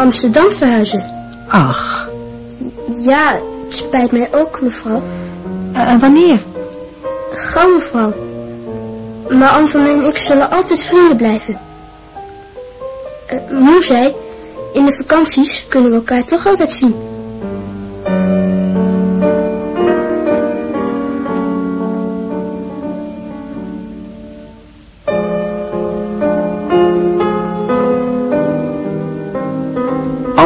naar Amsterdam verhuizen. Ach, Ja, het spijt mij ook, mevrouw. eh, wanneer? Gauw, mevrouw. Maar Anton en ik zullen altijd vrienden blijven. Eh, moe zei, in de vakanties kunnen we elkaar toch altijd zien.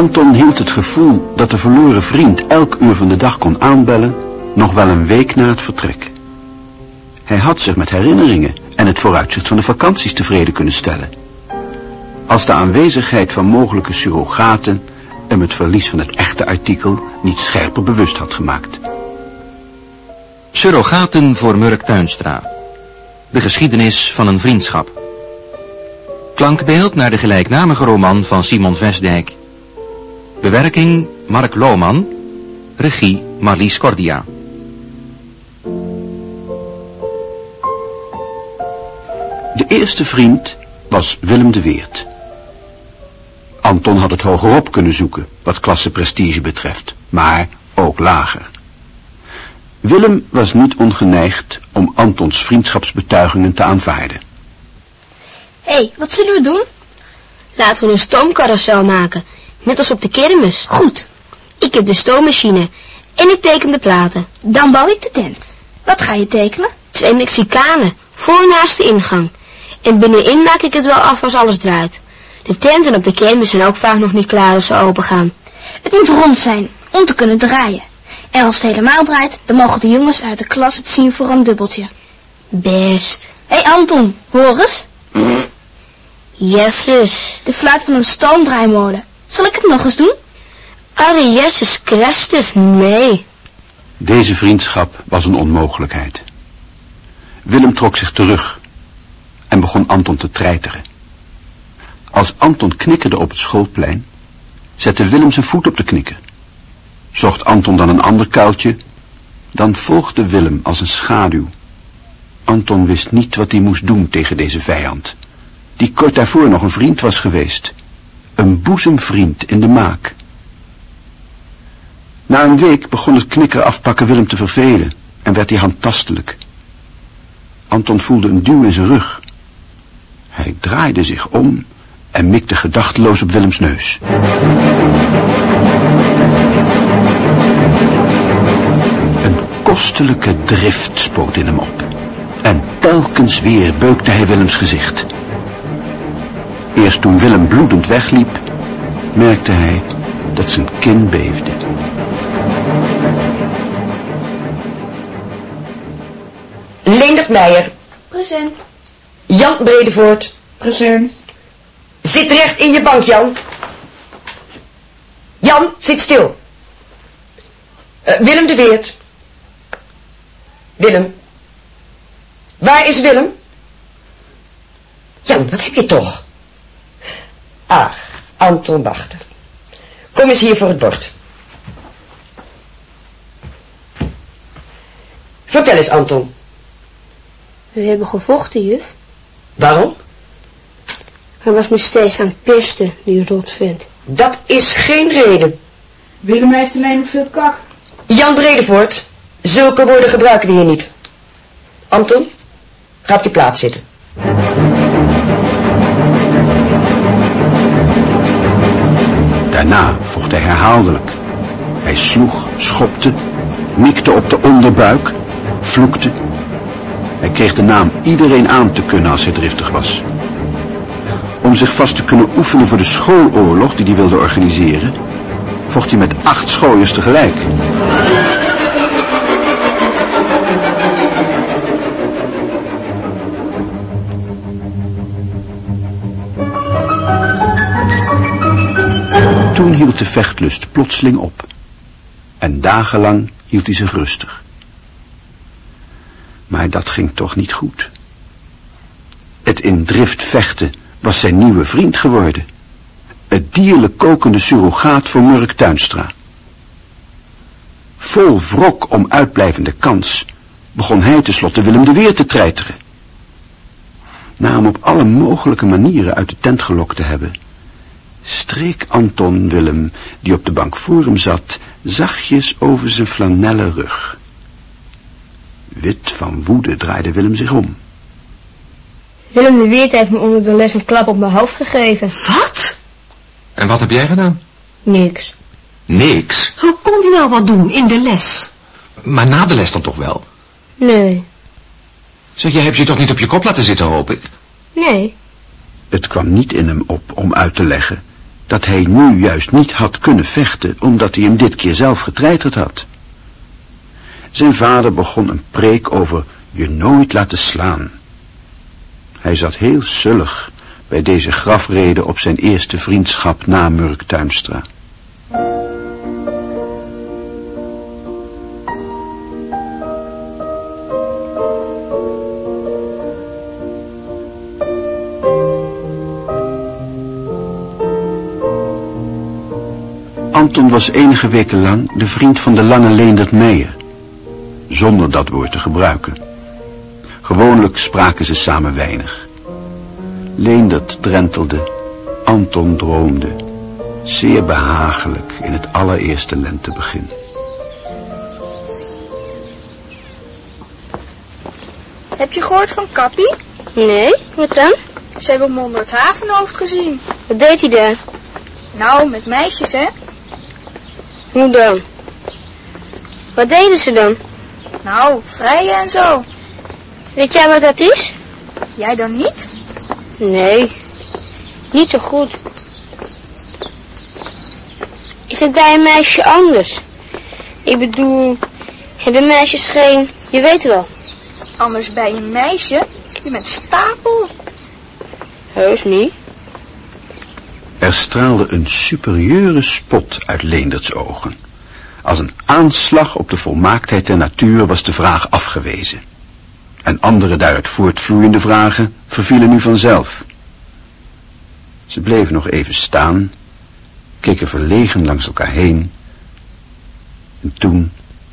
Anton hield het gevoel dat de verloren vriend elk uur van de dag kon aanbellen, nog wel een week na het vertrek. Hij had zich met herinneringen en het vooruitzicht van de vakanties tevreden kunnen stellen. Als de aanwezigheid van mogelijke surrogaten hem het verlies van het echte artikel niet scherper bewust had gemaakt. Surrogaten voor Murk Tuinstra. De geschiedenis van een vriendschap. Klankbeeld naar de gelijknamige roman van Simon Vestdijk. Bewerking Mark Lohman. Regie Marlies Cordia. De eerste vriend was Willem de Weert. Anton had het hogerop kunnen zoeken, wat klasseprestige betreft, maar ook lager. Willem was niet ongeneigd om Antons vriendschapsbetuigingen te aanvaarden. Hé, hey, wat zullen we doen? Laten we een stoomcarousel maken, net als op de kermis. Goed, Ik heb de stoommachine en ik teken de platen. dan bouw ik de tent. Wat ga je tekenen? Twee Mexicanen, voor en naast de ingang. En binnenin maak ik het wel af als alles draait. De tenten op de kermis zijn ook vaak nog niet klaar als ze open gaan. Het moet rond zijn, om te kunnen draaien. En als het helemaal draait, dan mogen de jongens uit de klas het zien voor een dubbeltje. Best. Hé hey Anton, hoor eens. Jezus. De fluit van een stoomdraaimolen. Zal ik het nog eens doen? Arre Jezus Christus, nee. Deze vriendschap was een onmogelijkheid. Willem trok zich terug en begon Anton te treiteren. Als Anton knikkerde op het schoolplein, zette Willem zijn voet op de knikker. Zocht Anton dan een ander kuiltje, dan volgde Willem als een schaduw. Anton wist niet wat hij moest doen tegen deze vijand, die kort daarvoor nog een vriend was geweest. Een boezemvriend in de maak. Na een week begon het knikker afpakken Willem te vervelen en werd hij handtastelijk. Anton voelde een duw in zijn rug. Hij draaide zich om en mikte gedachteloos op Willems neus. Een kostelijke drift spoot in hem op. En telkens weer beukte hij Willems gezicht. Eerst toen Willem bloedend wegliep, merkte hij dat zijn kin beefde. Leendert Meijer. Present. Jan Bredevoort. Present. Zit recht in je bank, Jan. Jan, zit stil. Eh, Willem de Weert. Willem. Waar is Willem? Jan, wat heb je toch? Ach, Anton Wachter. Kom eens hier voor het bord. Vertel eens, Anton. We hebben gevochten, juf. Waarom? Hij was me steeds aan het pesten, die rotvent. Dat is geen reden. Willem heeft alleen maar veel kak. Jan Bredevoort, zulke woorden gebruiken we hier niet. Anton, ga op je plaats zitten. Daarna vocht hij herhaaldelijk. Hij sloeg, schopte, mikte op de onderbuik, vloekte. Hij kreeg de naam iedereen aan te kunnen als hij driftig was. Om zich vast te kunnen oefenen voor de schooloorlog die hij wilde organiseren, vocht hij met acht schooiers tegelijk. Toen hield de vechtlust plotseling op. En dagenlang hield hij zich rustig. Maar dat ging toch niet goed. Het in drift vechten was zijn nieuwe vriend geworden. Het dierlijk kokende surrogaat voor Murk Tuinstra. Vol wrok om uitblijvende kans begon hij tenslotte Willem de Weer te treiteren. Na hem op alle mogelijke manieren uit de tent gelokt te hebben, streek Anton Willem, die op de bank voor hem zat, zachtjes over zijn flanellen rug. Wit van woede draaide Willem zich om. Willem de Weert heeft me onder de les een klap op mijn hoofd gegeven. Wat? En wat heb jij gedaan? Niks. Niks. Hoe kon hij nou wat doen in de les? Maar na de les dan toch wel? Nee. Zeg, jij hebt je toch niet op je kop laten zitten, hoop ik? Nee. Het kwam niet in hem op om uit te leggen dat hij nu juist niet had kunnen vechten omdat hij hem dit keer zelf getreiterd had. Zijn vader begon een preek over je nooit laten slaan. Hij zat heel sullig bij deze grafrede op zijn eerste vriendschap na Murk Tuinstra. Anton was enige weken lang de vriend van de lange Leendert Meijer, zonder dat woord te gebruiken. Gewoonlijk spraken ze samen weinig. Leendert drentelde, Anton droomde, zeer behagelijk in het allereerste lentebegin. Heb je gehoord van Kappie? Nee? Wat dan? Ze hebben hem onder het havenhoofd gezien. Wat deed hij daar? Nou, met meisjes, hè? Hoe dan? Wat deden ze dan? Nou, vrijen en zo. Weet jij wat dat is? Jij dan niet? Nee. Niet zo goed. Is het bij een meisje anders? Ik bedoel, hebben meisjes geen... Je weet wel. Anders bij een meisje. Je bent stapel. Heus niet. Er straalde een superieure spot uit Leenderts ogen. Als een aanslag op de volmaaktheid der natuur was de vraag afgewezen. En andere daaruit voortvloeiende vragen vervielen nu vanzelf. Ze bleven nog even staan, keken verlegen langs elkaar heen. En toen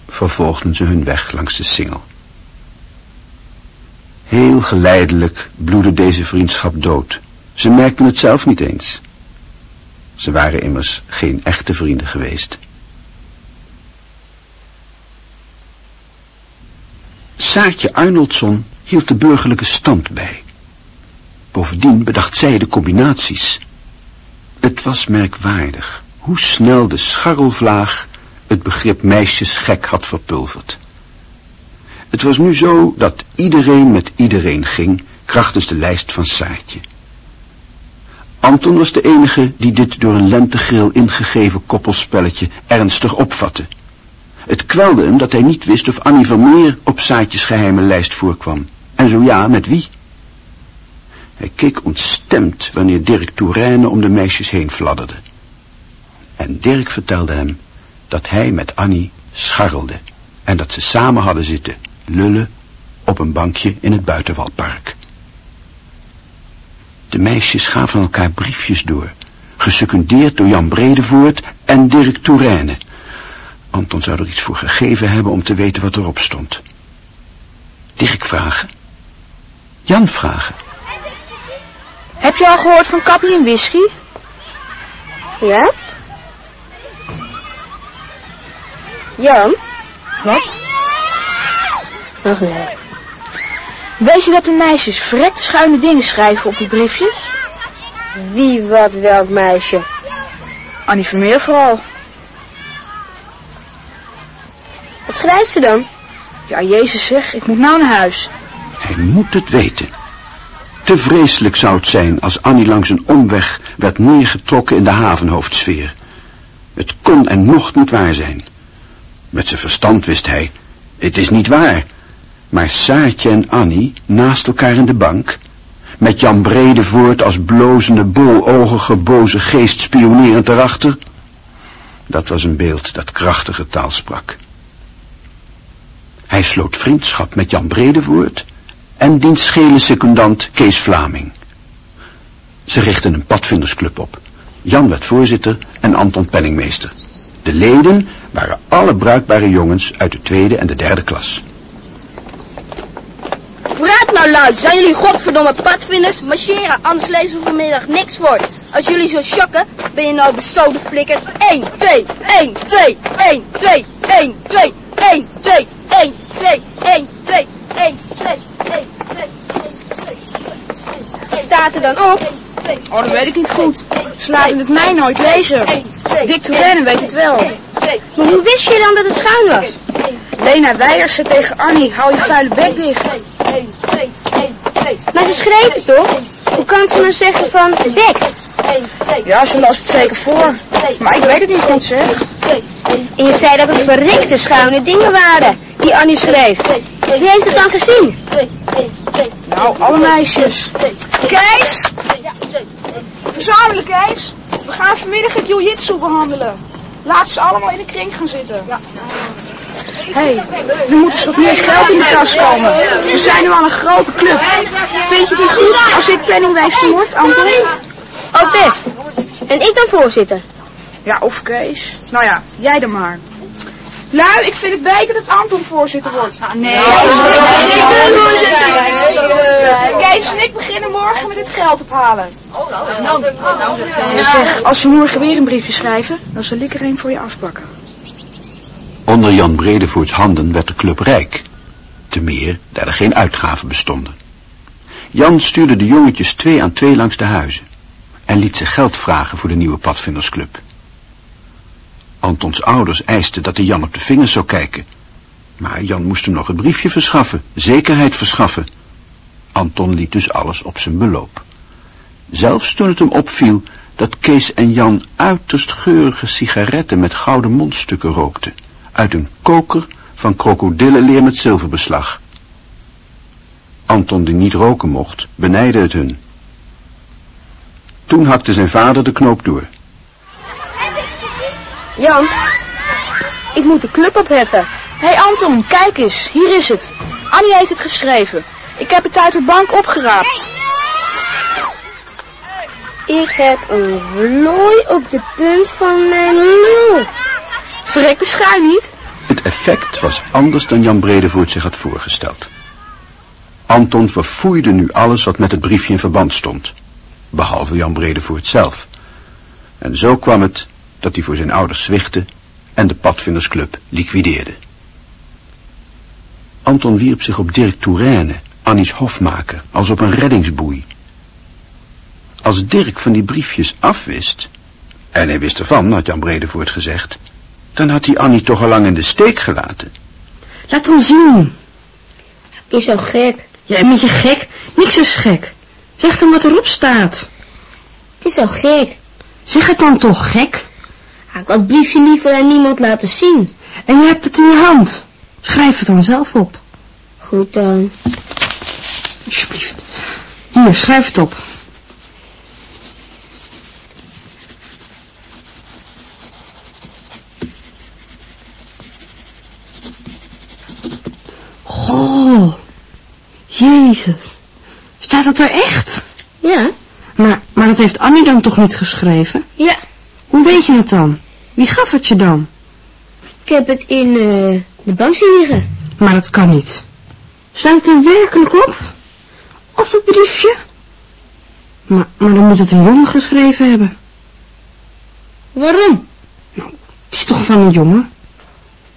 vervolgden ze hun weg langs de singel. Heel geleidelijk bloedde deze vriendschap dood. Ze merkten het zelf niet eens. Ze waren immers geen echte vrienden geweest. Saartje Arnoldson hield de burgerlijke stand bij. Bovendien bedacht zij de combinaties. Het was merkwaardig hoe snel de scharrelvlaag het begrip meisjesgek had verpulverd. Het was nu zo dat iedereen met iedereen ging, krachtens de lijst van Saartje. Anton was de enige die dit door een lentegril ingegeven koppelspelletje ernstig opvatte. Het kwelde hem dat hij niet wist of Annie Vermeer op Saartjes geheime lijst voorkwam. En zo ja, met wie? Hij keek ontstemd wanneer Dirk Touraine om de meisjes heen fladderde. En Dirk vertelde hem dat hij met Annie scharrelde en dat ze samen hadden zitten lullen op een bankje in het buitenwalpark. De meisjes gaven elkaar briefjes door, gesecundeerd door Jan Bredevoort en Dirk Touraine. Anton zou er iets voor gegeven hebben om te weten wat erop stond. Dirk vragen. Jan vragen. Heb je al gehoord van Kappie en Whisky? Ja? Jan? Wat? Ach nee. Weet je dat de meisjes verrekte schuine dingen schrijven op die briefjes? Wie, wat, welk meisje? Annie Vermeer vooral. Wat schrijft ze dan? Ja, Jezus zeg, ik moet nou naar huis. Hij moet het weten. Te vreselijk zou het zijn als Annie langs een omweg werd neergetrokken in de havenhoofdsfeer. Het kon en mocht niet waar zijn. Met zijn verstand wist hij, het is niet waar. Maar Saartje en Annie naast elkaar in de bank, met Jan Bredevoort als blozende, bologige, boze geest spionerend erachter, dat was een beeld dat krachtige taal sprak. Hij sloot vriendschap met Jan Bredevoort en diens schele secundant Kees Vlaming. Ze richtten een padvindersclub op. Jan werd voorzitter en Anton penningmeester. De leden waren alle bruikbare jongens uit de tweede en de derde klas. Nou luid, zijn jullie godverdomme padvinders? Marcheren, anders lezen we vanmiddag niks voor. Als jullie zo shocken, ben je nou besoden flikker. 1, 2, 1, 2, 1, 2, 1, 2, 1, 2, 1, 2, 1, 2, 1, 2, 1, 2, 1, Staat er dan op? Oh, dat weet ik niet goed. Ze laten het mij nooit lezen. Dick Rennen weet het wel. Maar hoe wist je dan dat het schuin was? Lena Weijersen tegen Annie, hou je vuile bek dicht. Maar ze schreef het toch? Hoe kan ze nou zeggen van bek? Ja, ze las het zeker voor. Maar ik weet het niet goed, zeg. En je zei dat het verrikte schuine dingen waren die Annie schreef. Wie heeft het dan gezien? Nou, alle meisjes. Kees! Verzamelen, Kees. We gaan vanmiddag het jiu-jitsu behandelen. Laat ze allemaal in de kring gaan zitten. Hé, hey, er moet eens wat meer geld in de kas komen. We zijn nu al een grote club. Vind je het goed als ik penningwijzer word, Anton? Oh, best. En ik dan voorzitter. Ja, of Kees. Nou ja, jij dan maar. Lui, ik vind het beter dat Anton voorzitter wordt. nee. Kees en ik beginnen morgen met het geld ophalen. En zeg, als je morgen weer een briefje schrijven, dan zal ik er een voor je afpakken. Onder Jan Bredevoorts handen werd de club rijk. Te meer daar er geen uitgaven bestonden. Jan stuurde de jongetjes twee aan twee langs de huizen en liet ze geld vragen voor de nieuwe padvindersclub. Antons ouders eisten dat hij Jan op de vingers zou kijken. Maar Jan moest hem nog een briefje verschaffen, zekerheid verschaffen. Anton liet dus alles op zijn beloop. Zelfs toen het hem opviel dat Kees en Jan uiterst geurige sigaretten met gouden mondstukken rookten. Uit een koker van krokodillenleer met zilverbeslag. Anton, die niet roken mocht, benijde het hun. Toen hakte zijn vader de knoop door. Jan, ik moet de club opheffen. Hé hey Anton, kijk eens, hier is het. Annie heeft het geschreven. Ik heb het uit de bank opgeraapt. Ik heb een vlooi op de punt van mijn lul. Verrek de schuin niet? Het effect was anders dan Jan Bredevoort zich had voorgesteld. Anton verfoeide nu alles wat met het briefje in verband stond. Behalve Jan Bredevoort zelf. En zo kwam het dat hij voor zijn ouders zwichtte en de padvindersclub liquideerde. Anton wierp zich op Dirk Touraine, Annie's hofmaker, als op een reddingsboei. Als Dirk van die briefjes afwist, en hij wist ervan, had Jan Bredevoort gezegd, dan had hij Annie toch al lang in de steek gelaten. Laat hem zien. Is zo gek. Jij bent je gek? Niks is gek. Zeg dan wat erop staat. Het is zo gek. Zeg het dan toch, gek? Ah, Ik had het briefje liever aan niemand laten zien. En je hebt het in je hand. Schrijf het dan zelf op. Goed dan. Alsjeblieft. Hier, schrijf het op. Goh. Jezus. Staat dat er echt? Ja? Maar, maar dat heeft Annie dan toch niet geschreven? Ja. Hoe weet je het dan? Wie gaf het je dan? Ik heb het in eh, de bank zien liggen. Maar dat kan niet. Staat het er werkelijk op? Op dat briefje? Maar, maar dan moet het een jongen geschreven hebben. Waarom? Het is toch van een jongen?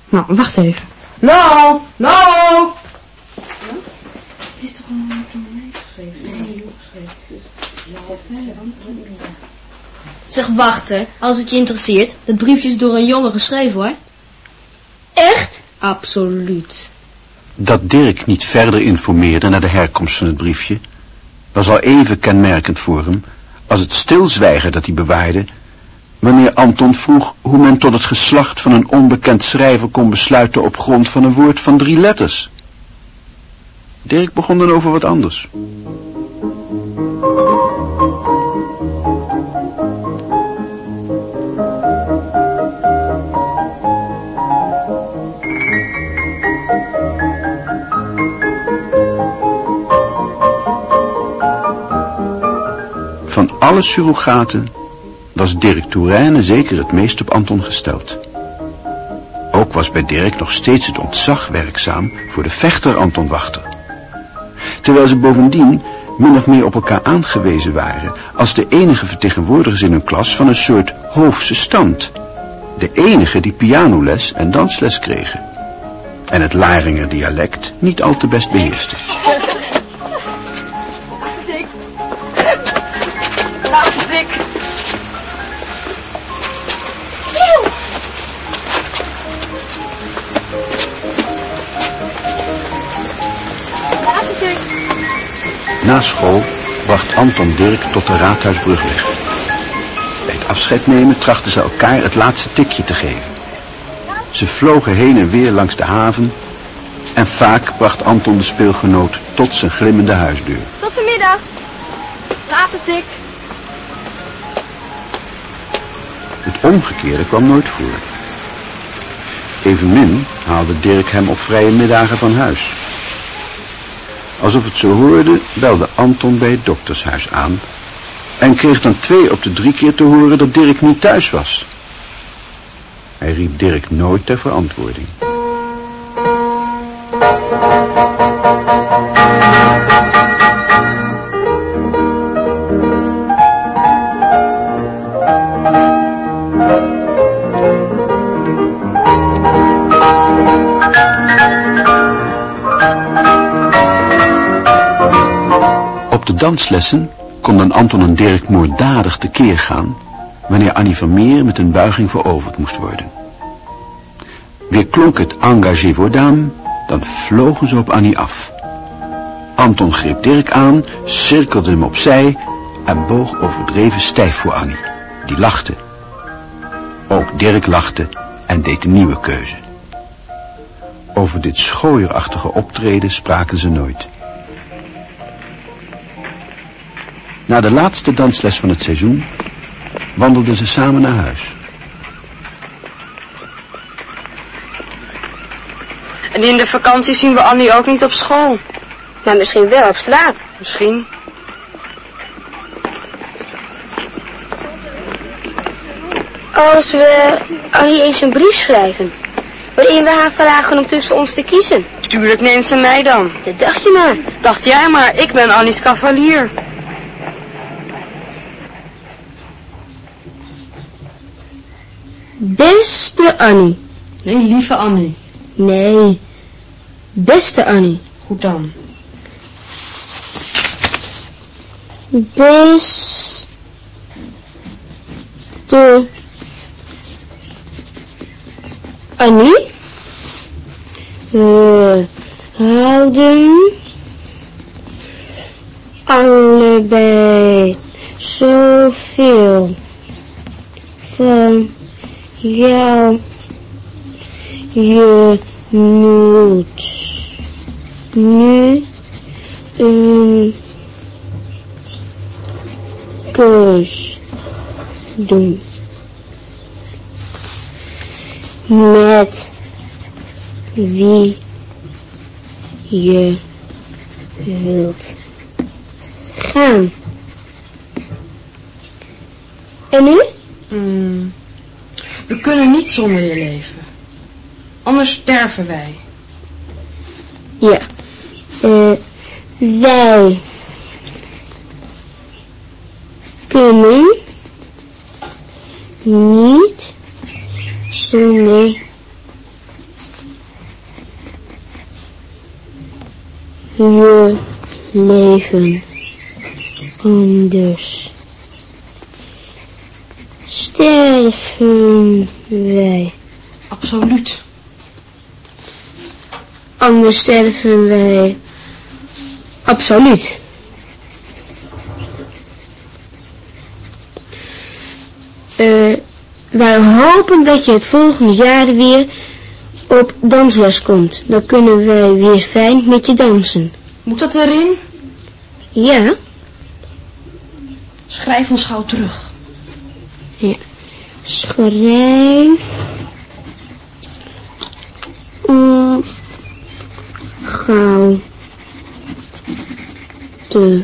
Nou, wacht even. Nou, nou! Zeg, wachten, als het je interesseert. Dat briefje is door een jongen geschreven, hoor. Echt? Absoluut. Dat Dirk niet verder informeerde naar de herkomst van het briefje, was al even kenmerkend voor hem als het stilzwijgen dat hij bewaarde, wanneer Anton vroeg hoe men tot het geslacht van een onbekend schrijver kon besluiten op grond van een woord van drie letters. Dirk begon dan over wat anders. Van alle surrogaten was Dirk Touraine zeker het meest op Anton gesteld. Ook was bij Dirk nog steeds het ontzag werkzaam voor de vechter Anton Wachter. terwijl ze bovendien min of meer op elkaar aangewezen waren als de enige vertegenwoordigers in hun klas van een soort hoofdse stand. De enige die pianoles en dansles kregen. En het Laringer dialect niet al te best beheersten. Na school bracht Anton Dirk tot de Raadhuisbrug weg. Bij het afscheid nemen trachten ze elkaar het laatste tikje te geven. Ze vlogen heen en weer langs de haven en vaak bracht Anton de speelgenoot tot zijn glimmende huisdeur. Tot vanmiddag. Laatste tik. Het omgekeerde kwam nooit voor. Evenmin haalde Dirk hem op vrije middagen van huis. Alsof het zo hoorde, belde Anton bij het doktershuis aan en kreeg dan twee op de drie keer te horen dat Dirk niet thuis was. Hij riep Dirk nooit ter verantwoording. Danslessen konden Anton en Dirk moorddadig tekeer gaan wanneer Annie Vermeer met een buiging veroverd moest worden. Weer klonk het engagé dame, dan vlogen ze op Annie af. Anton greep Dirk aan, cirkelde hem opzij en boog overdreven stijf voor Annie. Die lachte. Ook Dirk lachte en deed een nieuwe keuze. Over dit schooierachtige optreden spraken ze nooit. Na de laatste dansles van het seizoen wandelden ze samen naar huis. En in de vakantie zien we Annie ook niet op school. Maar misschien wel op straat. Misschien. Als we Annie eens een brief schrijven. Waarin we haar vragen om tussen ons te kiezen. Tuurlijk neemt ze mij dan. Dat dacht je maar. Dacht jij maar, ik ben Annie's cavalier. Beste Annie. Nee, lieve Annie. Nee. Beste Annie. Goed dan. Beste Annie. We houden allebei zoveel van jou. Je moet nu een keus doen. Met wie je wilt gaan. En nu? Hmm. We kunnen niet zonder je leven. Anders sterven wij. Ja. eh wij kunnen niet zonder je leven anders sterven wij. Absoluut. Anders sterven wij. Absoluut. Eh, wij hopen dat je het volgende jaar weer op dansles komt. Dan kunnen wij weer fijn met je dansen. Moet dat erin? Ja? Schrijf ons gauw terug schrijf gauw, de,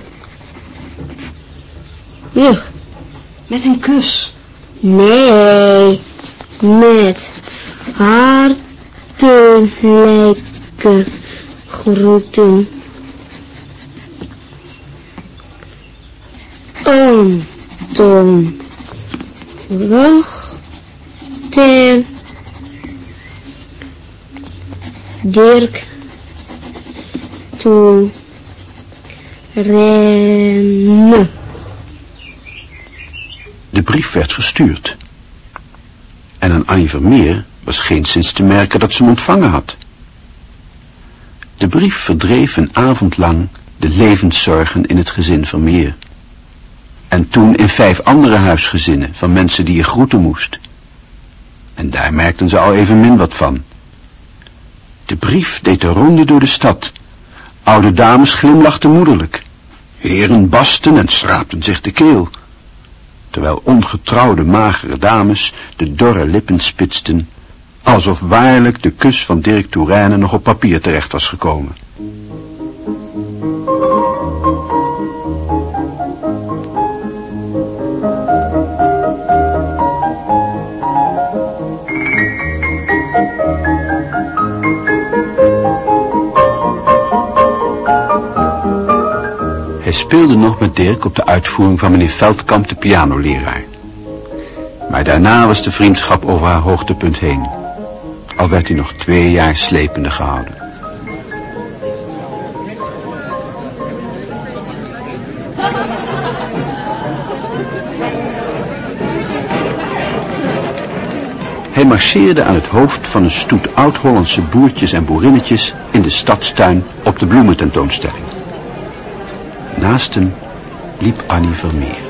rug. Met een kus. Nee, met hartelijke groeten. Anton. Wacht. Dirk. Toen. Renne. De brief werd verstuurd. En aan Annie Vermeer was geen sinds te merken dat ze hem ontvangen had. De brief verdreef een avond lang de levenszorgen in het gezin Vermeer. En toen in vijf andere huisgezinnen van mensen die je groeten moest. En daar merkten ze al even min wat van. De brief deed de ronde door de stad. Oude dames glimlachten moederlijk. Heren basten en schraapten zich de keel. Terwijl ongetrouwde magere dames de dorre lippen spitsten, alsof waarlijk de kus van Dirk Touraine nog op papier terecht was gekomen. Hij speelde nog met Dirk op de uitvoering van meneer Veldkamp, de pianoleraar. Maar daarna was de vriendschap over haar hoogtepunt heen. Al werd hij nog twee jaar slepende gehouden. Hij marcheerde aan het hoofd van een stoet oud-Hollandse boertjes en boerinnetjes in de stadstuin op de bloemententoonstelling. Naast hem liep Annie Vermeer.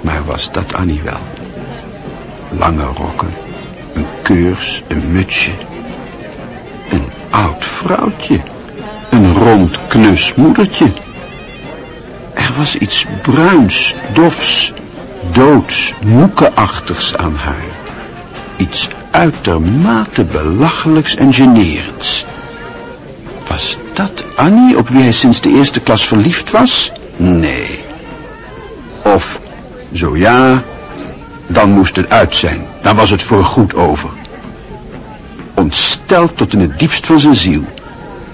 Maar was dat Annie wel? Lange rokken, een keurs, een mutsje. Een oud vrouwtje. Een rond knus moedertje. Er was iets bruins, dofs, doods, moekenachtigs aan haar. Iets uitermate belachelijks en generends. Was dat Annie op wie hij sinds de eerste klas verliefd was? Nee. Of, zo ja, dan moest het uit zijn. Dan was het voor goed over. Ontsteld tot in het diepst van zijn ziel,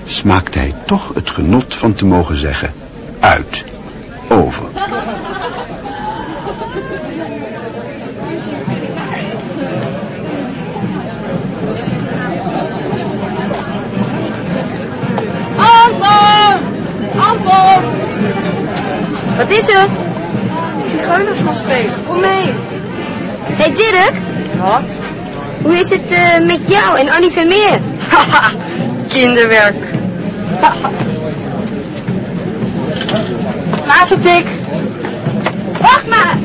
smaakte hij toch het genot van te mogen zeggen, uit, over. Wat is er? Zigeuners gaan spelen. Kom mee. Hey Dirk, Wat? hoe is het eh, met jou en Annie Vermeer? Haha, kinderwerk. Laatste tik. Wacht maar!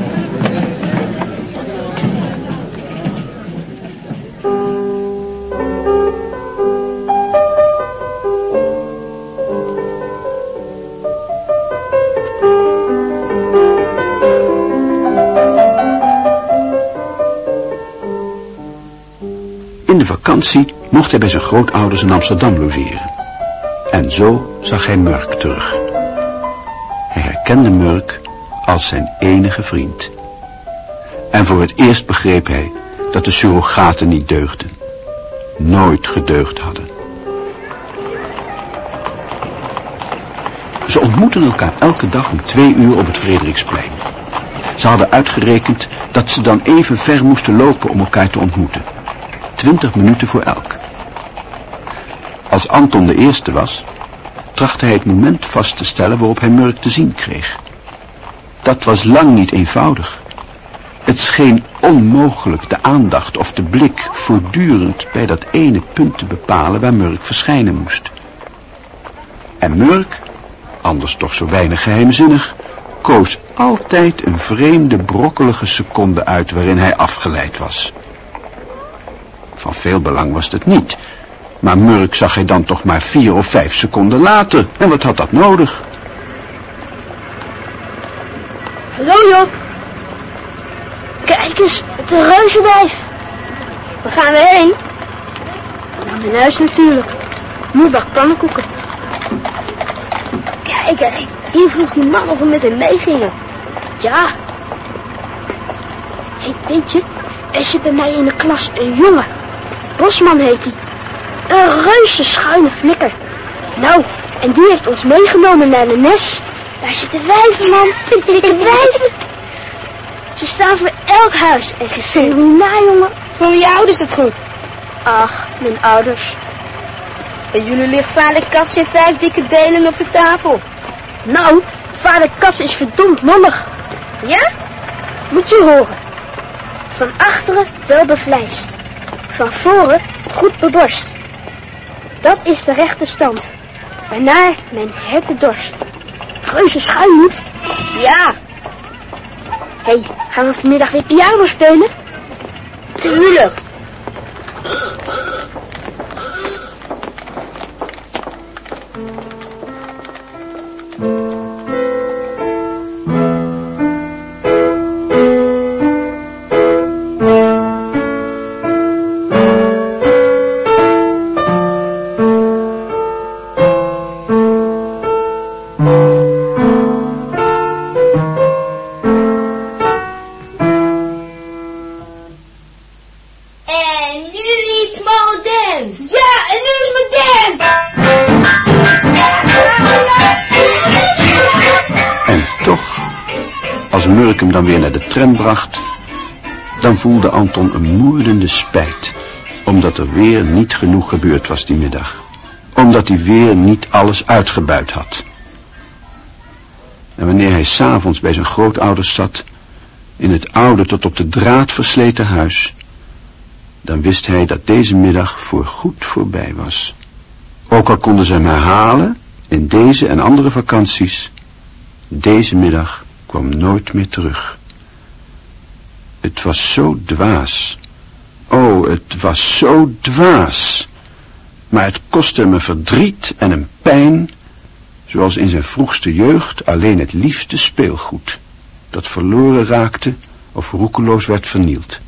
Vakantie mocht hij bij zijn grootouders in Amsterdam logeren. En zo zag hij Murk terug. Hij herkende Murk als zijn enige vriend. En voor het eerst begreep hij dat de surrogaten niet deugden. Nooit gedeugd hadden. Ze ontmoetten elkaar elke dag om twee uur op het Frederiksplein. Ze hadden uitgerekend dat ze dan even ver moesten lopen om elkaar te ontmoeten. Twintig minuten voor elk. Als Anton de eerste was, trachtte hij het moment vast te stellen waarop hij Murk te zien kreeg. Dat was lang niet eenvoudig. Het scheen onmogelijk de aandacht of de blik voortdurend bij dat ene punt te bepalen waar Murk verschijnen moest. En Murk, anders toch zo weinig geheimzinnig, koos altijd een vreemde brokkelige seconde uit waarin hij afgeleid was. Van veel belang was het niet. Maar Murk zag hij dan toch maar vier of vijf seconden later. En wat had dat nodig? Hallo joh. Kijk eens, het reuzenwijf. Waar gaan we heen? Naar mijn huis natuurlijk. Moe bakt pannenkoeken. Kijk, hé. Hier vroeg die man of we met hem meegingen. Ja. Hé, hey, weet je, er zit bij mij in de klas een jongen. Bosman heet hij. Een reuze schuine flikker. Nou, en die heeft ons meegenomen naar de nes. Daar zitten wijven, man. Dikke wijven. Ze staan voor elk huis en ze schreeuwen na, jongen. Vonden je ouders het goed? Ach, mijn ouders. Bij jullie ligt vader Kats in vijf dikke delen op de tafel. Nou, vader Kats is verdomd lollig. Ja? Moet je horen. Van achteren wel bevlijst. Van voren goed beborst. Dat is de rechte stand. Waarnaar mijn herte dorst. Reuze schuim niet. Ja. Hé, hey, gaan we vanmiddag weer piano spelen? Tuurlijk. Voelde Anton een moordende spijt, omdat er weer niet genoeg gebeurd was die middag. Omdat hij weer niet alles uitgebuit had. En wanneer hij s'avonds bij zijn grootouders zat, in het oude tot op de draad versleten huis, dan wist hij dat deze middag voorgoed voorbij was. Ook al konden ze hem herhalen, in deze en andere vakanties, deze middag kwam nooit meer terug. Het was zo dwaas. Oh, het was zo dwaas. Maar het kostte hem een verdriet en een pijn, zoals in zijn vroegste jeugd alleen het liefste speelgoed, dat verloren raakte of roekeloos werd vernield.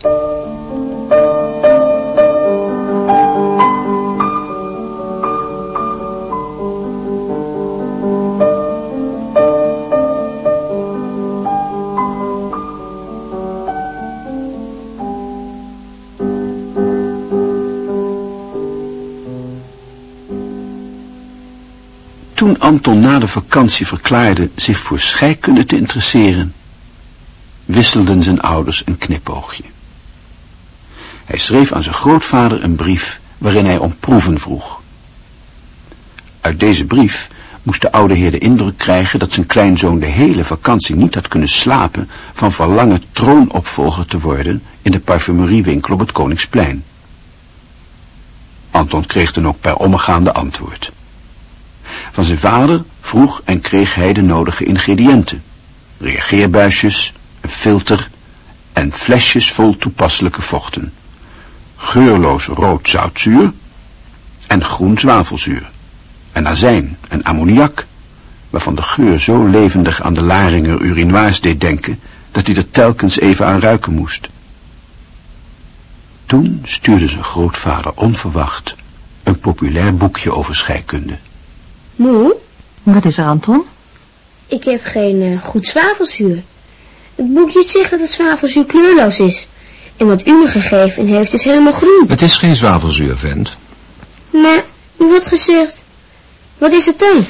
Toen Anton na de vakantie verklaarde zich voor scheikunde te interesseren, wisselden zijn ouders een knipoogje. Hij schreef aan zijn grootvader een brief waarin hij om proeven vroeg. Uit deze brief moest de oude heer de indruk krijgen dat zijn kleinzoon de hele vakantie niet had kunnen slapen van verlangen troonopvolger te worden in de parfumeriewinkel op het Koningsplein. Anton kreeg dan ook per omgaande antwoord. Van zijn vader vroeg en kreeg hij de nodige ingrediënten. Reageerbuisjes, een filter en flesjes vol toepasselijke vochten. Geurloos rood zoutzuur en groen zwavelzuur. En azijn en ammoniak, waarvan de geur zo levendig aan de Laringer urinoirs deed denken, dat hij er telkens even aan ruiken moest. Toen stuurde zijn grootvader onverwacht een populair boekje over scheikunde. Moe, Wat is er, Anton? ik heb geen eh, goed zwavelzuur. Het boekje zegt dat het zwavelzuur kleurloos is. En wat u me gegeven heeft is helemaal groen. Het is geen zwavelzuur, vent. Maar u had gezegd... Wat is het dan?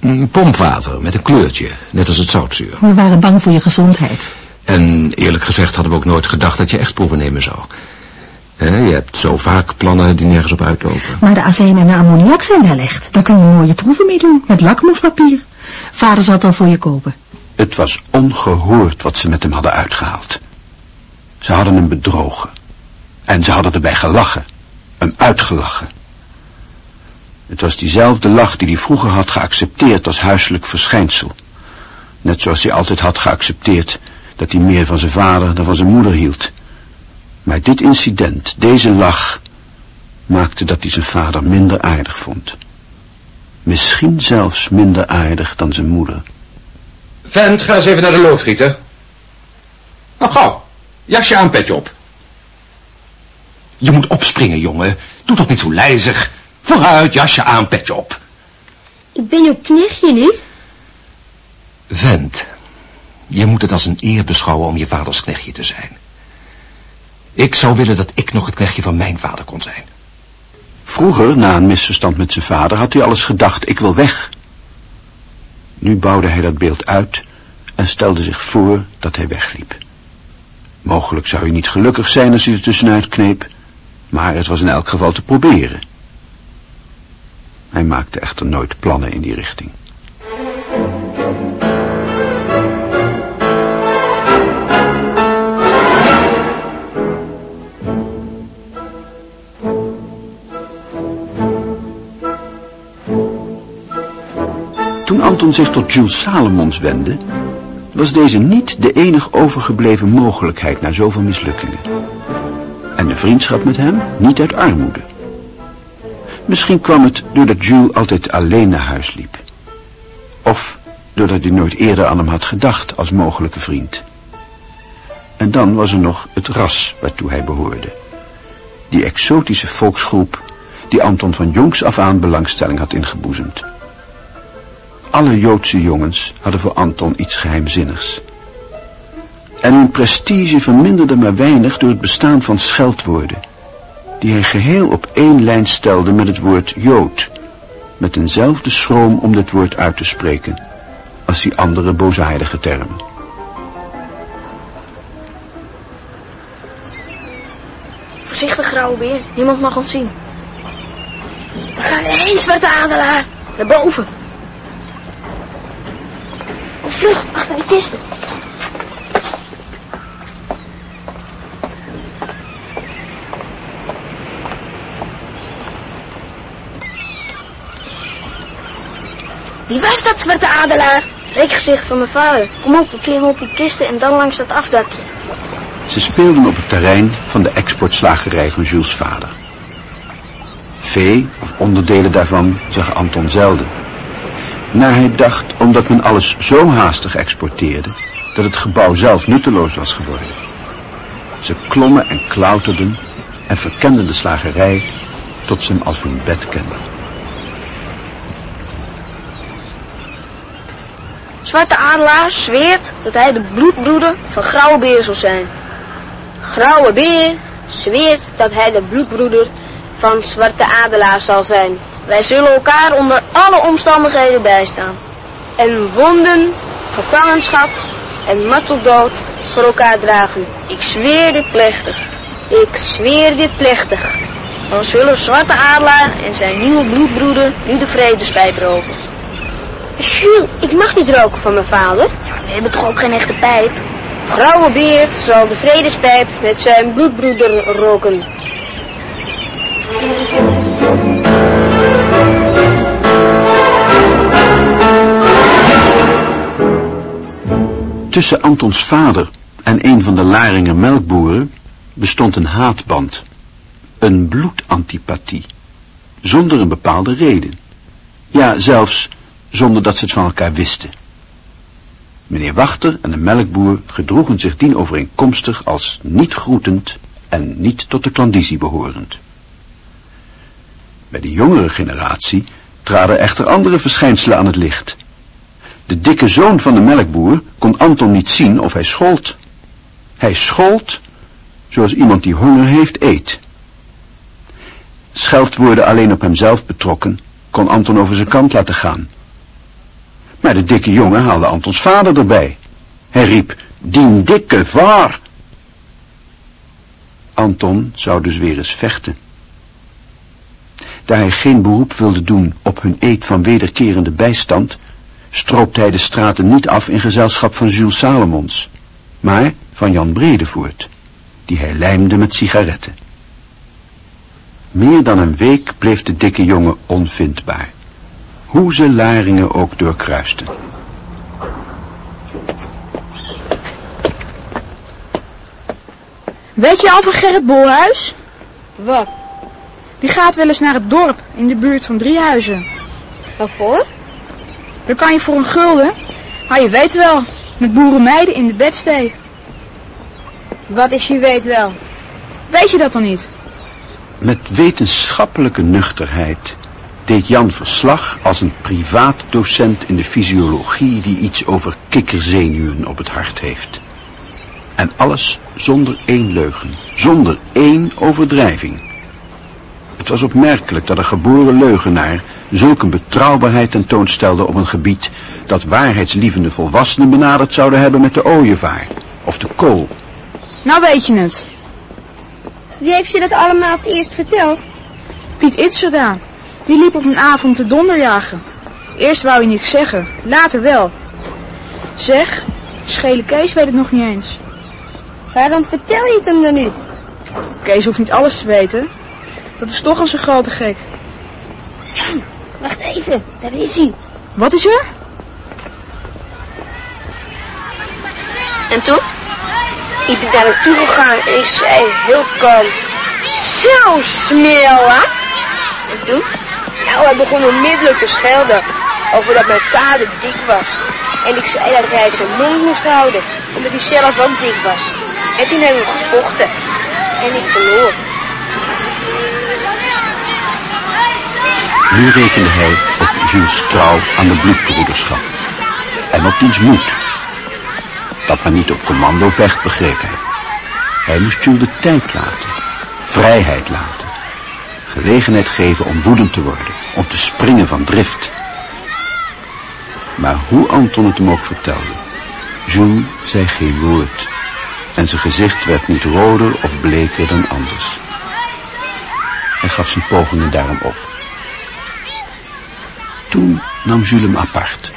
Mm, Pompwater met een kleurtje, net als het zoutzuur. We waren bang voor je gezondheid. En eerlijk gezegd hadden we ook nooit gedacht dat je echt proeven nemen zou. Hè, je hebt zo vaak plannen die nergens op uitlopen. Maar de azijn en de ammoniak zijn wel echt. Daar kun je mooie proeven mee doen, met lakmoespapier. Vader zal het al voor je kopen. Het was ongehoord wat ze met hem hadden uitgehaald. Ze hadden hem bedrogen. En ze hadden erbij gelachen. Hem uitgelachen. Het was diezelfde lach die hij vroeger had geaccepteerd als huiselijk verschijnsel. Net zoals hij altijd had geaccepteerd dat hij meer van zijn vader dan van zijn moeder hield. Maar dit incident, deze lach, maakte dat hij zijn vader minder aardig vond. Misschien zelfs minder aardig dan zijn moeder. Vent, ga eens even naar de loodgieter. Nou, gauw. Jasje aan, petje op. Je moet opspringen, jongen. Doe toch niet zo lijzig. Vooruit, jasje aan, petje op. Ik ben uw knechtje niet. Vent, je moet het als een eer beschouwen om je vaders knechtje te zijn. Ik zou willen dat ik nog het knechtje van mijn vader kon zijn. Vroeger, na een misverstand met zijn vader, had hij alles gedacht, ik wil weg. Nu bouwde hij dat beeld uit en stelde zich voor dat hij wegliep. Mogelijk zou hij niet gelukkig zijn als hij er tussenuit kneep, maar het was in elk geval te proberen. Hij maakte echter nooit plannen in die richting. Toen Anton zich tot Jules Salomons wendde, was deze niet de enig overgebleven mogelijkheid na zoveel mislukkingen. En de vriendschap met hem niet uit armoede. Misschien kwam het doordat Jules altijd alleen naar huis liep. Of doordat hij nooit eerder aan hem had gedacht als mogelijke vriend. En dan was er nog het ras waartoe hij behoorde. Die exotische volksgroep die Anton van jongs af aan belangstelling had ingeboezemd. Alle Joodse jongens hadden voor Anton iets geheimzinnigs. En hun prestige verminderde maar weinig door het bestaan van scheldwoorden, die hij geheel op één lijn stelde met het woord Jood, met eenzelfde schroom om dit woord uit te spreken, als die andere boosaardige termen. Voorzichtig, grauwe beer. Niemand mag ons zien. We gaan heen, zwarte adelaar. Naar boven. Vlug, achter die kisten. Wie was dat, zwarte adelaar? Reekgezicht van mijn vader. Kom op, we klimmen op die kisten en dan langs dat afdakje. Ze speelden op het terrein van de exportslagerij van Jules' vader. Vee of onderdelen daarvan zag Anton zelden. Naar hij dacht omdat men alles zo haastig exporteerde dat het gebouw zelf nutteloos was geworden. Ze klommen en klauterden en verkenden de slagerij tot ze hem als hun bed kenden. Zwarte Adelaar zweert dat hij de bloedbroeder van Grauwe Beer zal zijn. Grauwe Beer zweert dat hij de bloedbroeder van Zwarte Adelaar zal zijn. Wij zullen elkaar onder alle omstandigheden bijstaan. En wonden, gevangenschap en marteldood voor elkaar dragen. Ik zweer dit plechtig. Ik zweer dit plechtig. Dan zullen Zwarte Adelaar en zijn nieuwe bloedbroeder nu de vredespijp roken. Jules, ik mag niet roken van mijn vader. Ja, we hebben toch ook geen echte pijp? Grauwe Beer zal de vredespijp met zijn bloedbroeder roken. Tussen Antons vader en een van de Laringer melkboeren bestond een haatband. Een bloedantipathie. Zonder een bepaalde reden. Ja, zelfs zonder dat ze het van elkaar wisten. Meneer Wachter en de melkboer gedroegen zich dienovereenkomstig als niet groetend en niet tot de klandizie behorend. Bij de jongere generatie traden echter andere verschijnselen aan het licht. De dikke zoon van de melkboer kon Anton niet zien of hij schold. Hij schold zoals iemand die honger heeft eet. Scheldwoorden alleen op hemzelf betrokken kon Anton over zijn kant laten gaan. Maar de dikke jongen haalde Antons vader erbij. Hij riep, dien dikke vaar. Anton zou dus weer eens vechten. Daar hij geen beroep wilde doen op hun eed van wederkerende bijstand, stroopte hij de straten niet af in gezelschap van Jules Salomons, maar van Jan Bredevoort, die hij lijmde met sigaretten. Meer dan een week bleef de dikke jongen onvindbaar hoe ze Laringen ook doorkruisten. Weet je al van Gerrit Bolhuis? Wat? Die gaat wel eens naar het dorp in de buurt van Driehuizen. Waarvoor? Dan kan je voor een gulden, maar je weet wel, met boerenmeiden in de bedstee. Wat is je weet wel? Weet je dat dan niet? Met wetenschappelijke nuchterheid deed Jan verslag als een privaat docent in de fysiologie die iets over kikkerzenuwen op het hart heeft. En alles zonder één leugen, zonder één overdrijving. Het was opmerkelijk dat een geboren leugenaar zulke betrouwbaarheid tentoonstelde op een gebied dat waarheidslievende volwassenen benaderd zouden hebben met de ooievaar of de kool. Nou weet je het. Wie heeft je dat allemaal het eerst verteld? Piet Itzerda. Die liep op een avond te donderjagen. Eerst wou hij niks zeggen, later wel. Zeg, schele Kees weet het nog niet eens. Waarom vertel je het hem dan niet? Kees hoeft niet alles te weten. Dat is toch een zo'n grote gek. Wacht even, daar is hij. Wat is er? En toen? Ik ben daar naartoe gegaan en ik zei heel kalm. Zo, smela. En toen? Nou, hij begon onmiddellijk te schelden over dat mijn vader dik was. En ik zei dat hij zijn mond moest houden, omdat hij zelf ook dik was. En toen hebben we gevochten. En ik verloor. Nu rekende hij op Jules' trouw aan de bloedbroederschap. En op diens moed. Dat men niet op commando vecht, begreep hij. Hij moest Jules de tijd laten. Vrijheid laten. Gelegenheid geven om woedend te worden. Om te springen van drift. Maar hoe Anton het hem ook vertelde. Jules zei geen woord. En zijn gezicht werd niet roder of bleker dan anders. Hij gaf zijn pogingen daarom op. Toen nam Jules hem apart.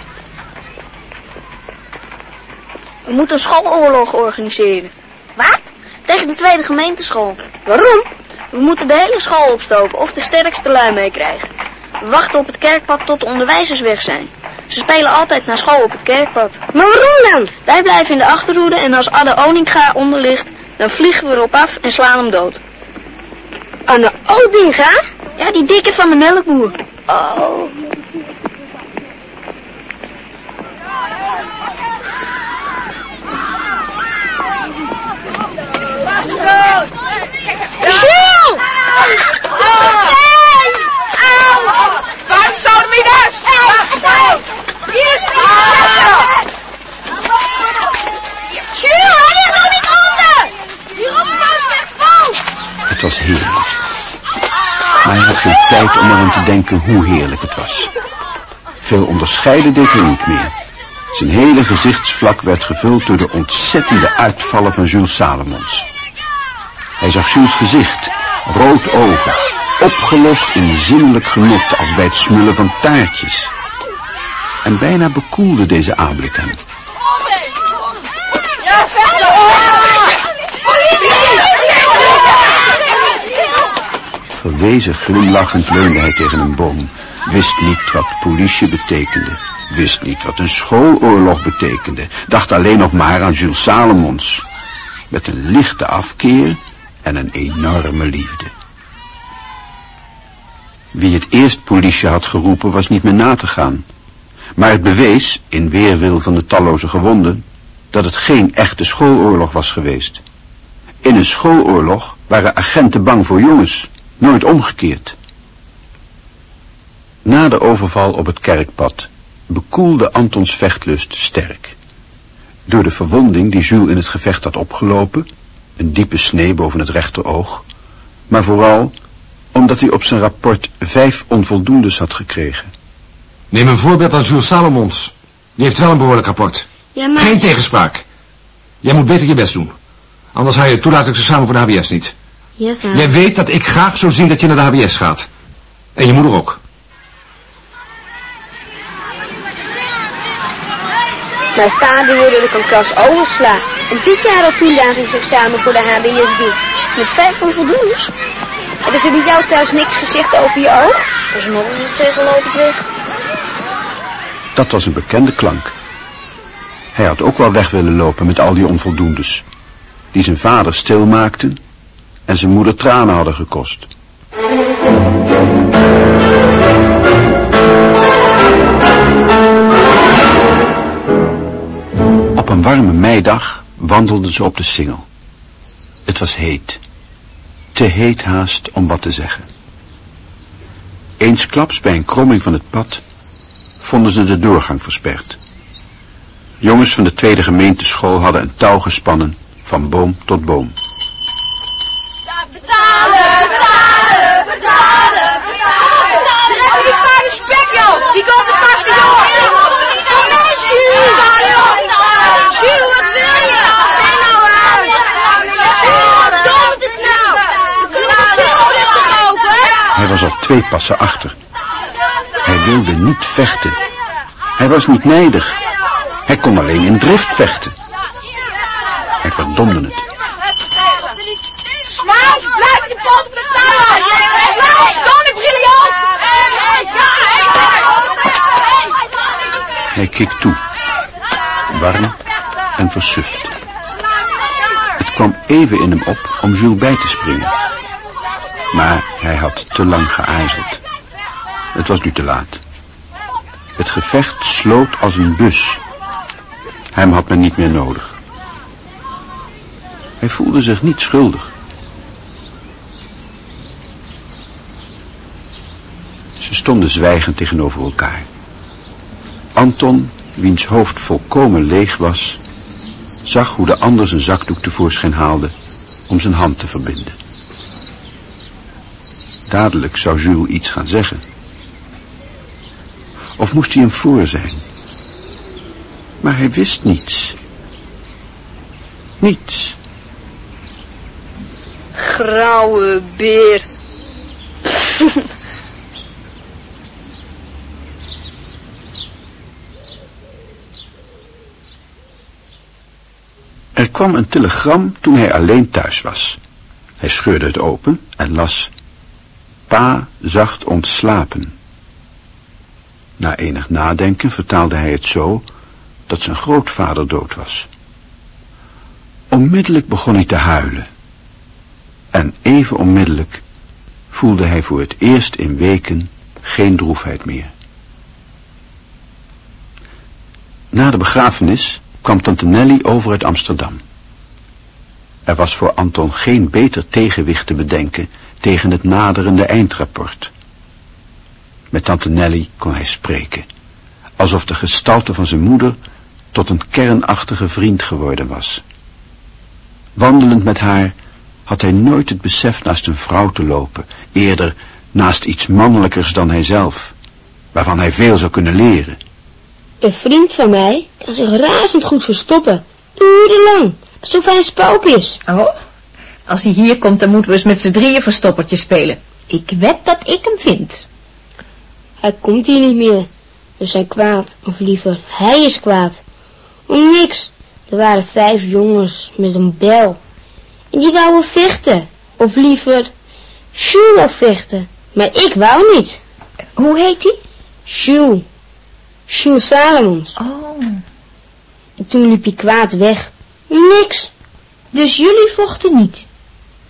We moeten een schooloorlog organiseren. Wat? Tegen de tweede gemeenteschool. Waarom? We moeten de hele school opstoken of de sterkste lui meekrijgen. We wachten op het kerkpad tot de onderwijzers weg zijn. Ze spelen altijd naar school op het kerkpad. Maar waarom dan? Wij blijven in de achterhoede en als Adde Oninga onder ligt, dan vliegen we erop af en slaan hem dood. Anne Oninga? Ja, die dikke van de melkboer. Oh. Michel! Waar zouden we dat? Hier is Jules, hij ligt nog niet onder! Die rotsmuis ligt vals! Het was heerlijk. Maar hij had geen tijd om eraan te denken hoe heerlijk het was. Veel onderscheiden deed hij niet meer. Zijn hele gezichtsvlak werd gevuld door de ontzettende uitvallen van Jules Salomons. Hij zag Jules gezicht, rood ogen, opgelost in zinnelijk genot als bij het smullen van taartjes. En bijna bekoelde deze aanblik hem. Verwezen glimlachend leunde hij tegen een boom, wist niet wat politie betekende, wist niet wat een schooloorlog betekende, dacht alleen nog maar aan Jules Salomons, met een lichte afkeer en een enorme liefde. Wie het eerst politie had geroepen was niet meer na te gaan, maar het bewees, in weerwil van de talloze gewonden, dat het geen echte schooloorlog was geweest. In een schooloorlog waren agenten bang voor jongens, nooit omgekeerd. Na de overval op het kerkpad bekoelde Antons vechtlust sterk. Door de verwonding die Jules in het gevecht had opgelopen, een diepe snee boven het rechteroog, maar vooral omdat hij op zijn rapport vijf onvoldoendes had gekregen. Neem een voorbeeld aan Jules Salomons. Die heeft wel een behoorlijk rapport. Ja, maar... Geen tegenspraak. Jij moet beter je best doen. Anders haal je het toelatingsexamen voor de HBS niet. Ja, vader. Jij weet dat ik graag zou zien dat je naar de HBS gaat. En je moeder ook. Mijn vader wilde dat ik een klas oversla. En dit jaar al toelatingsexamen voor de HBS doen. Met vijf onvoldoendes. Hebben ze bij jou thuis niks gezegd over je oog? Als ze nog eens het zeggen, loop ik weg. Dat was een bekende klank. Hij had ook wel weg willen lopen met al die onvoldoendes, die zijn vader stil maakten en zijn moeder tranen hadden gekost. Op een warme meidag wandelden ze op de singel. Het was heet. Te heet haast om wat te zeggen. Eensklaps bij een kromming van het pad vonden ze de doorgang versperd. Jongens van de tweede gemeenteschool hadden een touw gespannen van boom tot boom. Betalen, betalen, betalen, betalen. Er hebben die spek, joh. Die komt er vast niet door. Kom, meisje. Jules, wat wil je? Ga nou uit! Jules, wat dom het nou? We kunnen de schilderen kopen. Hij was al twee passen achter. Hij wilde niet vechten. Hij was niet nijdig. Hij kon alleen in drift vechten. Hij verdomde het. Slaaf, blijf in de pot op de tafel! Slaaf, briljant! Hij keek toe. Warm en versuft. Het kwam even in hem op om Jules bij te springen. Maar hij had te lang geaarzeld. Het was nu te laat. Het gevecht sloot als een bus. Hem had men niet meer nodig. Hij voelde zich niet schuldig. Ze stonden zwijgend tegenover elkaar. Anton, wiens hoofd volkomen leeg was, zag hoe de ander zijn zakdoek tevoorschijn haalde om zijn hand te verbinden. Dadelijk zou Jules iets gaan zeggen. Of moest hij hem voor zijn? Maar hij wist niets. Niets. Grauwe beer. Er kwam een telegram toen hij alleen thuis was. Hij scheurde het open en las... Pa zacht ontslapen. Na enig nadenken vertaalde hij het zo dat zijn grootvader dood was. Onmiddellijk begon hij te huilen. En even onmiddellijk voelde hij voor het eerst in weken geen droefheid meer. Na de begrafenis kwam tante Nelly over uit Amsterdam. Er was voor Anton geen beter tegenwicht te bedenken tegen het naderende eindrapport. Met tante Nelly kon hij spreken, alsof de gestalte van zijn moeder tot een kernachtige vriend geworden was. Wandelend met haar had hij nooit het besef naast een vrouw te lopen, eerder naast iets mannelijkers dan hijzelf, waarvan hij veel zou kunnen leren. Een vriend van mij kan zich razend goed verstoppen. Urenlang. Alsof hij een spook is. Oh, als hij hier komt, dan moeten we eens met z'n drieën verstoppertje spelen. Ik wed dat ik hem vind. Hij komt hier niet meer. We zijn kwaad. Of liever, hij is kwaad. Om niks. Er waren vijf jongens met een bel. En die wouden vechten. Of liever, wou vechten. Maar ik wou niet. Hoe heet hij? Jules. Jules Salomons. Oh. En toen liep hij kwaad weg. Niks. Dus jullie vochten niet?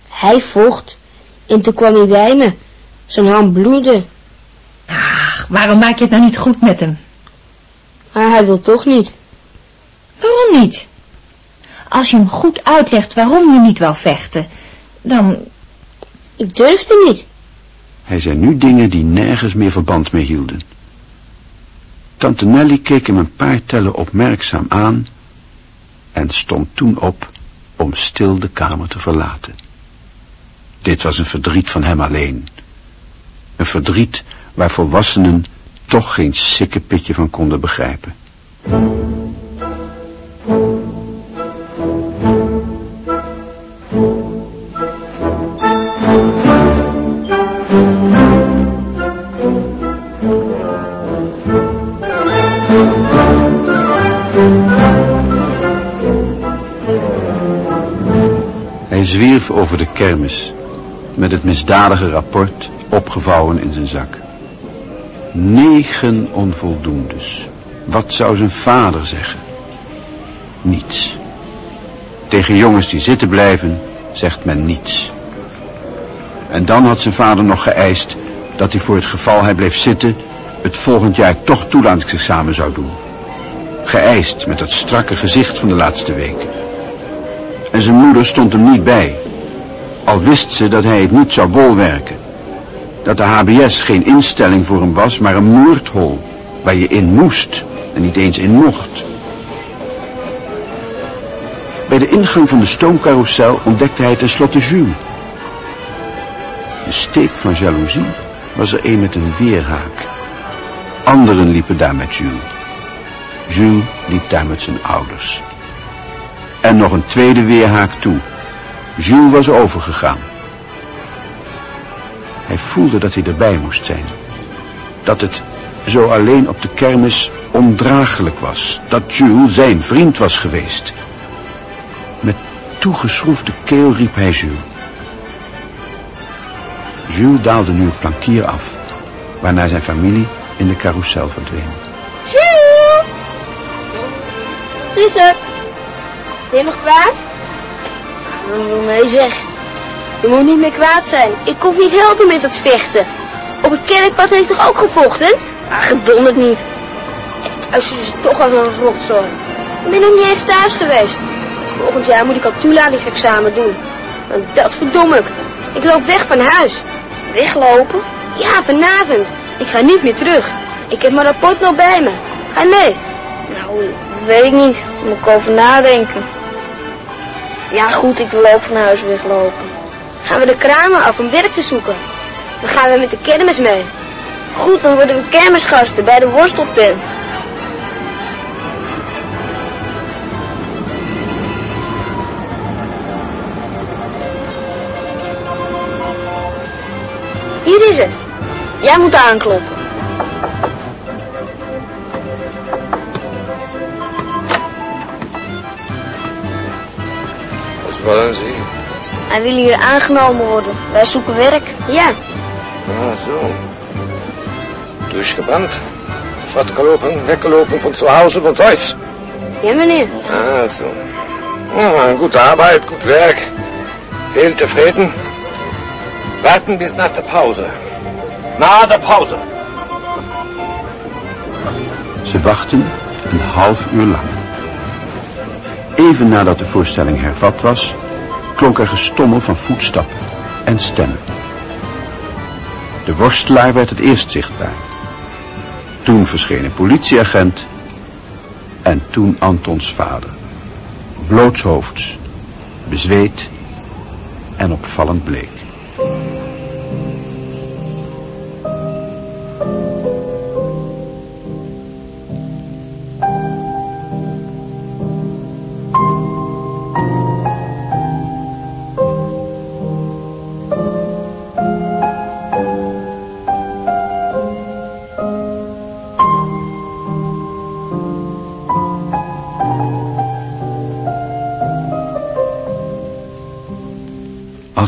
Hij vocht. En toen kwam hij bij me. Zijn hand bloedde. Ach, waarom maak je het nou niet goed met hem? Maar hij wil toch niet. Waarom niet? Als je hem goed uitlegt waarom je niet wou vechten, dan... Ik durfde niet. Hij zei nu dingen die nergens meer verband mee hielden. Tante Nelly keek hem een paar tellen opmerkzaam aan en stond toen op om stil de kamer te verlaten. Dit was een verdriet van hem alleen. Een verdriet waar volwassenen toch geen sikkepitje van konden begrijpen. Zwierf over de kermis, met het misdadige rapport opgevouwen in zijn zak. Negen onvoldoendes. Wat zou zijn vader zeggen? Niets. Tegen jongens die zitten blijven, zegt men niets. En dan had zijn vader nog geëist dat hij voor het geval hij bleef zitten, het volgend jaar toch toelatingsexamen zou doen. Geëist met dat strakke gezicht van de laatste weken. En zijn moeder stond hem niet bij. Al wist ze dat hij het niet zou bolwerken. Dat de HBS geen instelling voor hem was, maar een moordhol. Waar je in moest en niet eens in mocht. Bij de ingang van de stoomcarousel ontdekte hij tenslotte Jules. De steek van jaloezie was er een met een weerhaak. Anderen liepen daar met Jules. Jules liep daar met zijn ouders. En nog een tweede weerhaak toe. Jules was overgegaan. Hij voelde dat hij erbij moest zijn. Dat het zo alleen op de kermis ondraaglijk was. Dat Jules zijn vriend was geweest. Met toegeschroefde keel riep hij Jules. Jules daalde nu het plankier af, waarna zijn familie in de carousel verdween. Jules! Is er? Ben je nog kwaad? Nee zeg. Je moet niet meer kwaad zijn. Ik kon niet helpen met het vechten. Op het kerkpad heeft toch ook gevochten? Ah, gedonderd niet. En thuis is het toch al een rotzooi. Ik ben nog niet eens thuis geweest. Volgend jaar moet ik al toelatingsexamen doen. En dat verdom ik. Ik loop weg van huis. Weglopen? Ja, vanavond. Ik ga niet meer terug. Ik heb mijn rapport nog bij me. Ga mee? Nou, dat weet ik niet. Moet ik over nadenken. Ja goed, ik wil ook van huis weglopen. Gaan we de kramen af om werk te zoeken. Dan gaan we met de kermis mee. Goed, dan worden we kermisgasten bij de worsteltent. Hier is het. Jij moet aankloppen. Wat willen ze? Hij wil hier aangenomen worden. Wij zoeken werk. Ja. Ah, so. Durchgebannt. Fortgelopen, weggelopen von zu Hause, von Zeus. Ja, meneer. Ah, so. Ah, gute Arbeit, gut Werk. Viel tevreden. Warten bis nach der Pause. Na der Pause. Ze wachten een half uur lang. Even nadat de voorstelling hervat was, klonk er gestommel van voetstappen en stemmen. De worstelaar werd het eerst zichtbaar. Toen verscheen een politieagent en toen Antons vader. Blootshoofds, bezweet en opvallend bleek.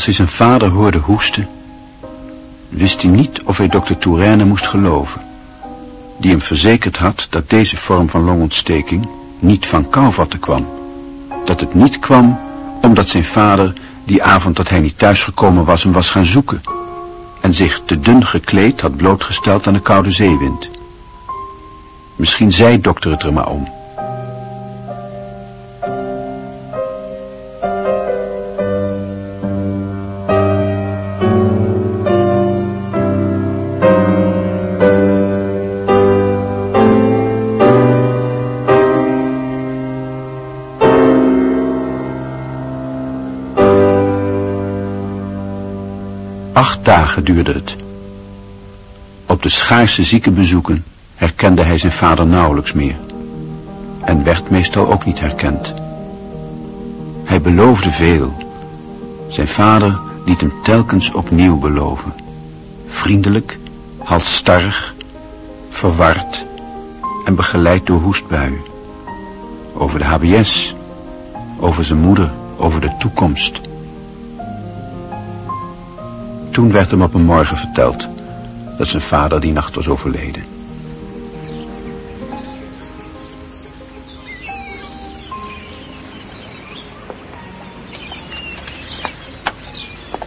Als hij zijn vader hoorde hoesten, wist hij niet of hij dokter Touraine moest geloven, die hem verzekerd had dat deze vorm van longontsteking niet van kouvatten kwam. Dat het niet kwam omdat zijn vader die avond dat hij niet thuisgekomen was hem was gaan zoeken en zich te dun gekleed had blootgesteld aan de koude zeewind. Misschien zei dokter het er maar om. Acht dagen duurde het. Op de schaarse ziekenbezoeken herkende hij zijn vader nauwelijks meer. En werd meestal ook niet herkend. Hij beloofde veel. Zijn vader liet hem telkens opnieuw beloven. Vriendelijk, halstarrig, verward en begeleid door hoestbuien. Over de HBS, over zijn moeder, over de toekomst... Toen werd hem op een morgen verteld dat zijn vader die nacht was overleden.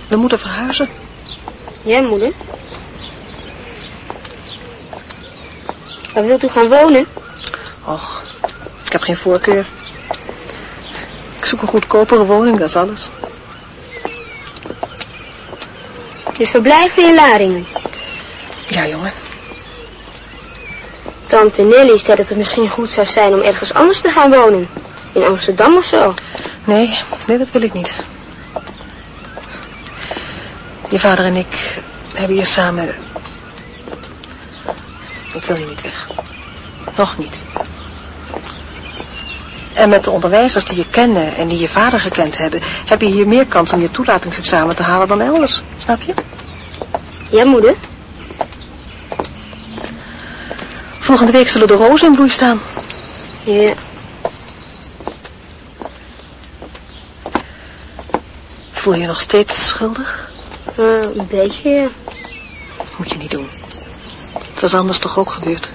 We moeten verhuizen. Jij, moeder? Waar wilt u gaan wonen? Och, ik heb geen voorkeur. Ik zoek een goedkopere woning, dat is alles. Dus verblijven in Laringen. Ja, jongen. Tante Nelly zei dat het misschien goed zou zijn om ergens anders te gaan wonen. In Amsterdam of zo. Nee, nee, dat wil ik niet. Je vader en ik hebben hier samen... Ik wil hier niet weg. Nog niet. En met de onderwijzers die je kennen en die je vader gekend hebben... heb je hier meer kans om je toelatingsexamen te halen dan elders. Snap je? Ja, moeder? Volgende week zullen de rozen in bloei staan. Ja. Voel je je nog steeds schuldig? Uh, een beetje, ja. Moet je niet doen. Het was anders toch ook gebeurd.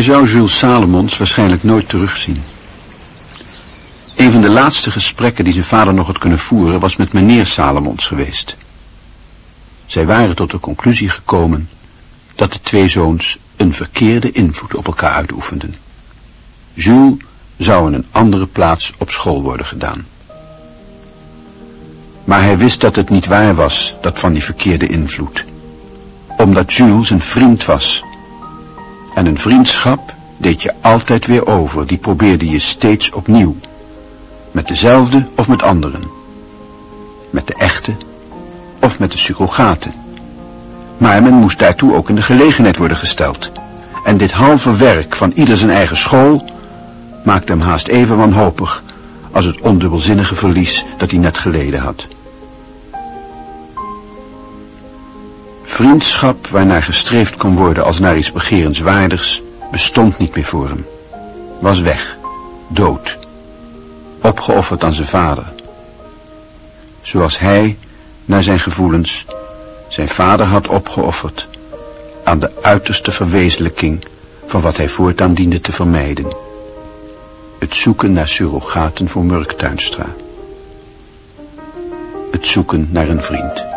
Hij zou Jules Salomons waarschijnlijk nooit terugzien. Een van de laatste gesprekken die zijn vader nog had kunnen voeren was met meneer Salomons geweest. Zij waren tot de conclusie gekomen dat de twee zoons een verkeerde invloed op elkaar uitoefenden. Jules zou in een andere plaats op school worden gedaan. Maar hij wist dat het niet waar was, dat van die verkeerde invloed. Omdat Jules een vriend was. En een vriendschap deed je altijd weer over, die probeerde je steeds opnieuw. Met dezelfde of met anderen. Met de echte of met de surrogaten. Maar men moest daartoe ook in de gelegenheid worden gesteld. En dit halve werk van ieder zijn eigen school maakte hem haast even wanhopig als het ondubbelzinnige verlies dat hij net geleden had. Vriendschap waarnaar gestreefd kon worden als naar iets begerenswaardigs bestond niet meer voor hem. Was weg, dood, opgeofferd aan zijn vader. Zoals hij, naar zijn gevoelens, zijn vader had opgeofferd aan de uiterste verwezenlijking van wat hij voortaan diende te vermijden. Het zoeken naar surrogaten voor Murktuinstra. Het zoeken naar een vriend.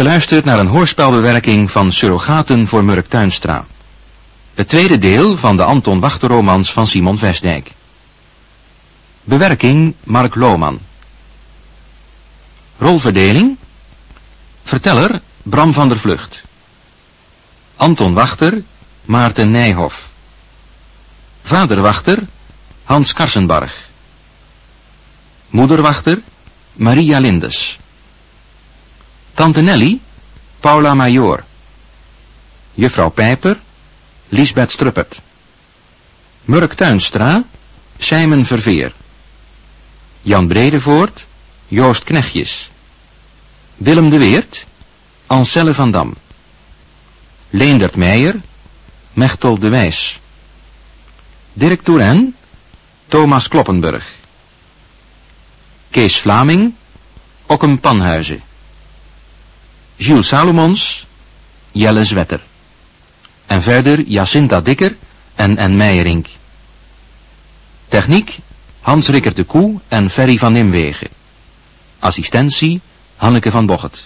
Geluisterd naar een hoorspelbewerking van Surrogaten voor Murk Tuinstra. Het tweede deel van de Anton Wachterromans van Simon Vestdijk. Bewerking Mark Lohman. Rolverdeling Verteller Bram van der Vlucht. Anton Wachter Maarten Nijhoff. Vaderwachter Hans Karsenbarg. Moederwachter Maria Lindes. Tante Nelly, Paula Major. Juffrouw Pijper, Lisbeth Struppert. Murk Tuinstra, Simon Verveer. Jan Bredevoort, Joost Knechtjes. Willem de Weert, Ancelle van Dam. Leendert Meijer, Mechtel de Wijs. Dirk Touraine, Thomas Kloppenburg. Kees Vlaming, Okkem Panhuizen. Jules Salomons, Jelle Zwetter. En verder Jacinta Dikker en N. Meijerink. Techniek Hans Rikker de Koe en Ferry van Nimwegen. Assistentie Hanneke van Bocht.